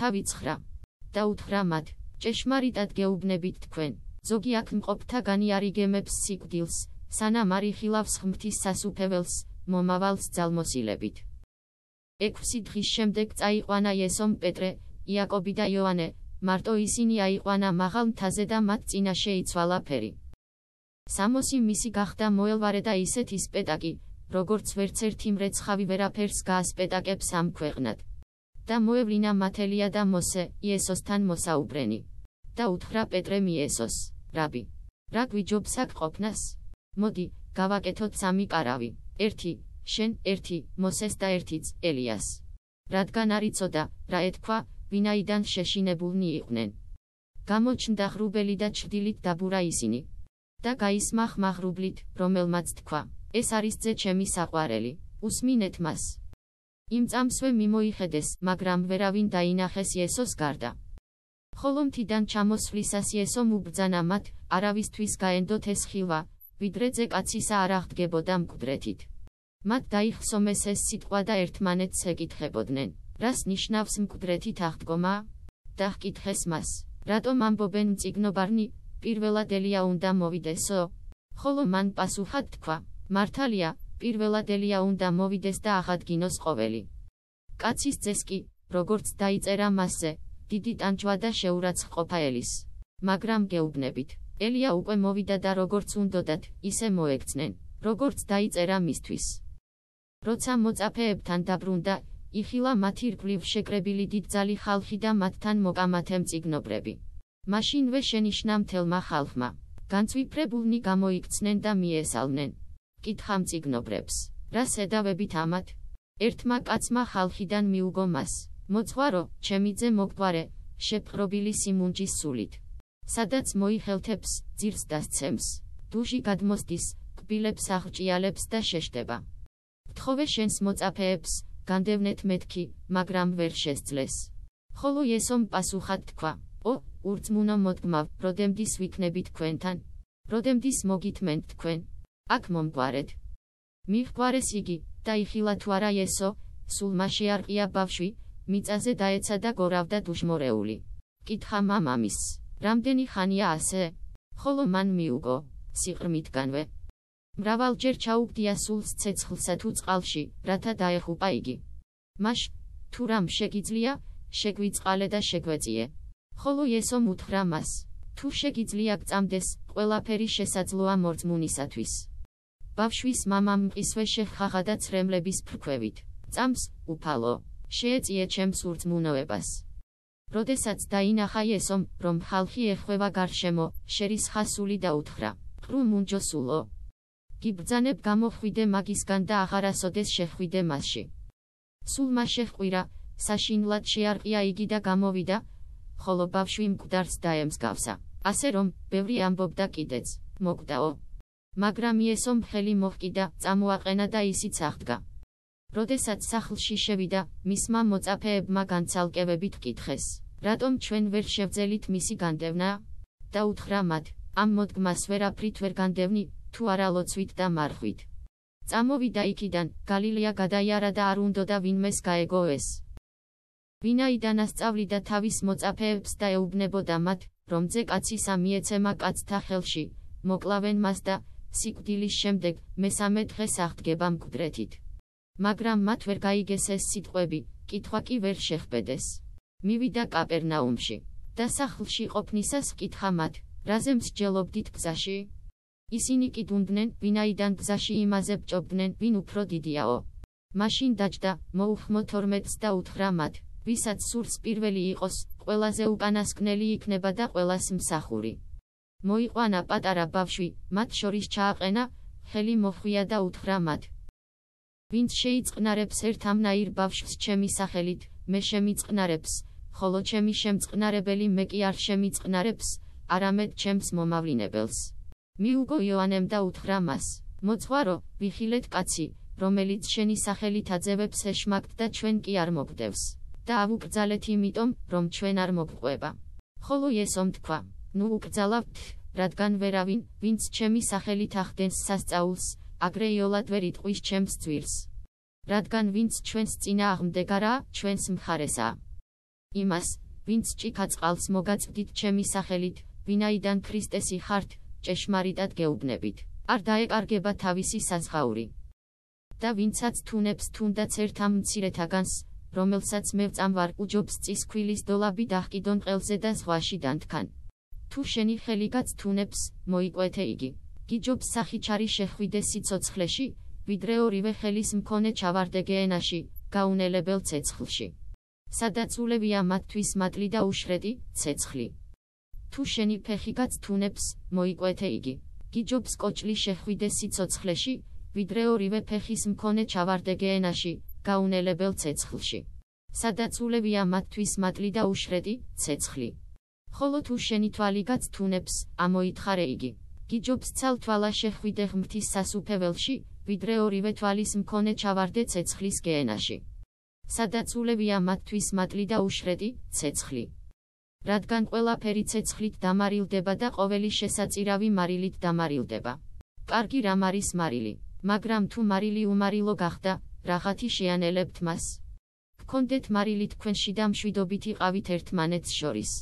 თავი ცხრა და უთხრა მათ: ჭეშმარიტად გეუბნებით თქვენ, ზოგი აქ მყოფთა განიარიგემებს სიკვდილს, სანამ არ იხილავს ღმრთის სასუფეველს, მომავალს ძალმოსილებით. ექვსი დღის შემდეგ წაიყვანა იესომ პეტრე, იაკობი და იოანე, მარტო ისინი აიყვანა მაღალ მთაზე და მათ წინაშე იცვალა ფერი. სამოსი მისი გახდა მოელვარე და ისეთ ისპეტაკი, როგორც ვერც ერთი მრეცხავი ვერაფერს გაასპეტაკებს ამ ქვეყნად. და მოევლინა მათელია და მოსე, იესოსთან მოსაუბრენი. და უთხრა პეტრემ იესოს, რაბი, რა გვიჯობს აქ ყოფნას? მოდი, გავაკეთოთ სამი კარავი, ერთი, შენ, ერთი, მოსეს და ერთიც, ელიას. რადგან არიწოდა, რა ეთქვა, ვინაიდან შეშინებულნი იყვნენ. გამოჩნდა ღრუბელი და ჩრდილით დაბურა ისინი. და გაისმახ მაღრუბლით, რომელმაც თქვა, ეს არის ძე ჩემი საყვარელი, უსმინეთ მას. იმ წამსვე მიმოიხედეს, მაგრამ ვერავინ დაინახეს იესოს გარდა. ხოლო მთიდან ჩამოსვლისას იესო მუბძანა მათ, არავისთვის გაენდოთ ეს ხილვა, ვიდრე ძე კაცისა არ აღდგებოდა მკვდრეთით. მათ დაიხსომეს ეს სიტყვა და ერთმანეთს ეკითხებოდნენ. რას ნიშნავს მკვდრეთით აღდგომა? და ჰკითხეს მას, რატომ ამბობენ მწიგნობარნი, პირველად ელია უნდა მოვიდესო? ხოლო მან პასუხად თქვა, მართალია, პირველად ელია უნდა მოვიდეს და აღადგინოს ყოველი. კაცის წეს კი, როგორც დაიწერა მასზე, დიდი ტანჯვა და შეურაცხყოფა ელის. მაგრამ გეუბნებით, ელია უკვე მოვიდა და როგორც უნდოდათ, ისე მოექცნენ, როგორც დაიწერა მისთვის. როცა მოწაფეებთან დაბრუნდა, იხილა მათი რგვლივ შეკრებილი დიდძალი ხალხი და მათთან მოკამათემ წიგნობრები. მაშინვე შენიშნა მთელმა ხალხმა. განცვიფრებულნი გამოიქცნენ და მიესალნენ. კითხა მწიგნობრებს, რა სედავებით ამათ? ერთმა კაცმა ხალხიდან მიუგო მას. მოძღვარო, ჩემი ძე მოგგვარე, შეფრობილი სიმუნჯის სულით. სადაც მოიხელთებს, ძირს დასცემს, დუში გადმოსდის, კბილებს აღჭიალებს და შეშდება. თხოვე შენს მოწაფეებს, განდევნეთ მეთქი, მაგრამ ვერ შესძლეს. ხოლო ესომ პასუხად თქვა: "ო, ურწმუნო მოდგმავ, პროდემდის ვიქნები თქვენთან. პროდემდის მოგითმენთ თქვენ. აქ მომგვარეთ." მიხვარეს იგი, დაიხილა თუ არა ესო, სულ მასე არყია ბავშვი, მიწაზე დაეცა და გორავდა დუშმორეული. კითხა მამამის: "რამდენი ხანია ასე?" ხოლო მან მიუგო: "სიყრმითგანვე." მრავალჯერ ჩაუგდია სულს ცეცხლსა თუ წყალში, რათა დაეხუპა იგი. მაშ, თუ რამ შეგიძლია, შეგვიწყალე და შეგვეწიე. ხოლო ესომ უთხრა მას, თუ შეგიძლია გწამდეს, ყველაფერი შესაძლოა მორწმუნისათვის. ბავშვის მამამ მყისვე შეხაღა და ცრემლების ფრქვევით. წამს, უფალო, შეეწიე ჩემს ურწმუნოებას. როდესაც დაინახა ესომ, რომ ხალხი ეხვევა გარშემო, შერისხასული და უთხრა: "ყრუ მუნჯოსულო, გიბძანებ გამოხვიდე მაგისგან და აღარასოდეს შეხვიდე მასში. სულ მას შეხვირა, საშინლად შეარყია იგი და გამოვიდა, ხოლო ბავშვი მკვდარს დაემსგავსა. ასე რომ, ბევრი ამბობდა კიდეც, მოკვდაო. მაგრამ იესომ ხელი მოჰკიდა, წამოაყენა და ისიც აღდგა. როდესაც სახლში შევიდა, მისმა მოწაფეებმა განცალკევებით კითხეს, რატომ ჩვენ ვერ შევძელით მისი განდევნა? და უთხრა მათ, ამ მოდგმას ვერაფრით ვერ განდევნი, თუ არა ლოცვით და მარხვით. წამოვიდა იქიდან, გალილეა გადაიარა და არ უნდოდა ვინმეს გაეგო ეს. ვინაიდან ასწავლიდა თავის მოწაფეებს და ეუბნებოდა მათ, რომ ძე კაცის ამიეცემა კაცთა ხელში, მოკლავენ მას და, სიკვდილის შემდეგ, მესამე დღეს აღდგება მკვდრეთით. მაგრამ მათ ვერ გაიგეს ეს სიტყვები, კითხვა კი ვერ შეხბედეს. მივიდა კაპერნაუმში და სახლში ყოფნისას კითხა მათ, რაზე მსჯელობდით გზაში? ისინი კი დუნდნენ, ვინაიდან გზაში იმაზე ბჭობდნენ, ვინ უფრო დიდიაო. მაშინ დაჯდა, მოუხმო 12-ს და უთხრა მათ, ვისაც სურს პირველი იყოს, ყველაზე უკანასკნელი იქნება და ყველას მსახური. მოიყვანა პატარა ბავშვი, მათ შორის ჩააყენა, ხელი მოხვია და უთხრა მათ. ვინც შეიწყნარებს ერთ ამნაირ ბავშვს ჩემი სახელით, მე შემიწყნარებს, ხოლო ჩემი შემწყნარებელი მე კი არ შემიწყნარებს, არამედ ჩემს მომავლინებელს. მიუგო იოანემ და უთხრა მას: მოძღვარო, ვიხილეთ კაცი, რომელიც შენი სახელით აძევებს ეშმაკთ და ჩვენ კი არ მოგდევს. და ავუკრძალეთ იმიტომ, რომ ჩვენ არ მოგყვება. ხოლო ესომ თქვა: ნუ უკრძალავთ, რადგან ვერავინ, ვინც ჩემი სახელით ახდენს სასწაულს, აგრე იოლად ვერ იტყვის ჩემს ძვირს. რადგან ვინც ჩვენს წინა აღმდეგარა, ჩვენს მხარესაა. იმას, ვინც ჭიქაწყალს მოგაწვდით ჩემი სახელით, ვინაიდან ქრისტესი ხართ, ჭეშმარიტად გეუბნებით. არ დაეკარგება თავისი საზღაური. და ვინცაც თუნებს თუნდაც ერთ ამ მცირეთაგანს, რომელსაც მე ვწამვარ უჯობს წისქვილის დოლაბი დაჰკიდონ ყელზე და ზღვაში დანთქან. თუ შენი ხელი გაცთუნებს, მოიკვეთე იგი. გიჯობს სახიჩარი შეხვიდე სიცოცხლეში, ვიდრე ორივე ხელის მქონე ჩავარდე ენაში, გაუნელებელ ცეცხლში. სადაც ულევია მათთვის მატლი და უშრედი, ცეცხლი. თუ შენი ფეხი გაცთუნებს, მოიკვეთე იგი. გიჯობს კოჭლი შეხვიდე სიცოცხლეში, ვიდრე ორივე ფეხის მქონე ჩავარდე ენაში, გაუნელებელ ცეცხლში. სადაც ულევია მათთვის მატლი და უშრედი, ცეცხლი. ხოლო თუ შენი თვალი გაცთუნებს, ამოითხარე იგი. გიჯობს ცალთვალა შეხვიდე ღმთის სასუფეველში, ვიდრე ორივე თვალის მქონე ჩავარდე ცეცხლის გენაში. სადაც ულევია მათთვის მატლი და უშრედი, ცეცხლი. რადგან ყველაფერი ცეცხლით დამარილდება და ყოველი შესაწირავი მარილით დამარილდება. კარგი რამ არის მარილი, მაგრამ თუ მარილი უმარილო გახდა, რაღაცი შეანელებთ მას. გქონდეთ მარილი თქვენში და მშვიდობით იყავით ერთმანეთს შორის.